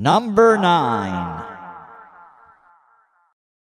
Number nine.